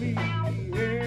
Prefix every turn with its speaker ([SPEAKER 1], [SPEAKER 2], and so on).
[SPEAKER 1] me. Yeah,